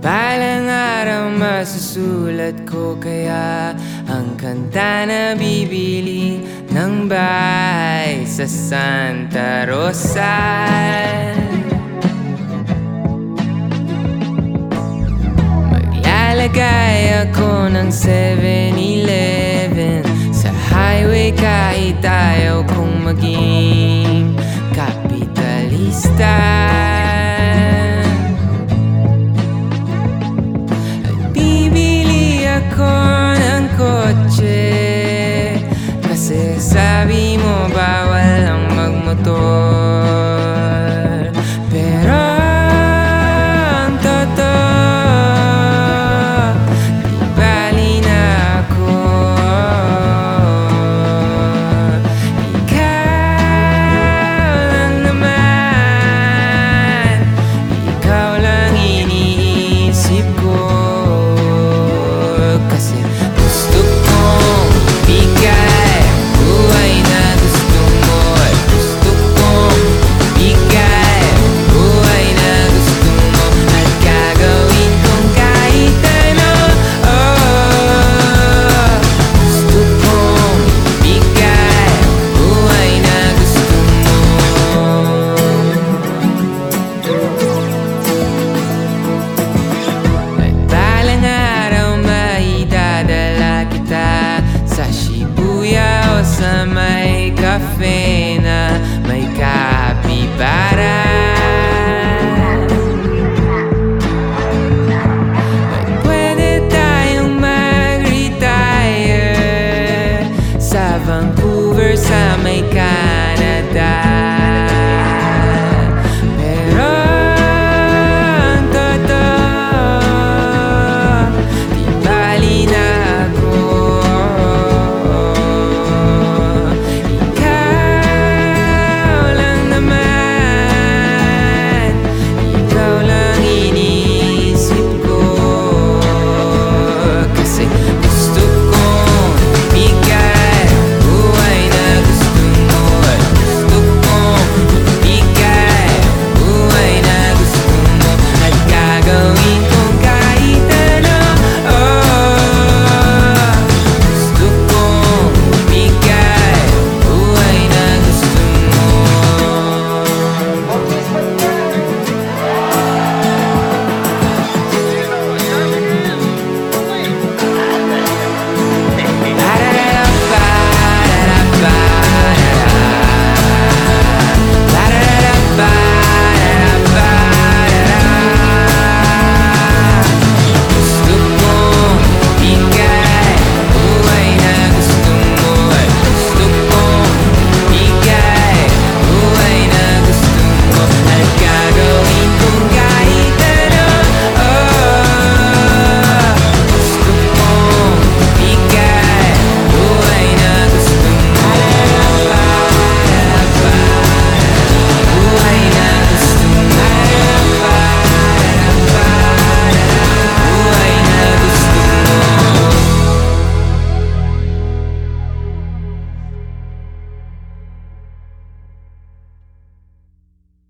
Balang araw masusulat ko kaya Ang kanta na bibili ng bahay sa Santa Rosa. Maglalagay ako ng 7-Eleven Sa highway kahit ayaw kong maging kapitalista classic sa may cafe na may kapibara. At pwede tayong mag-retire Sa Vancouver sa may Canada.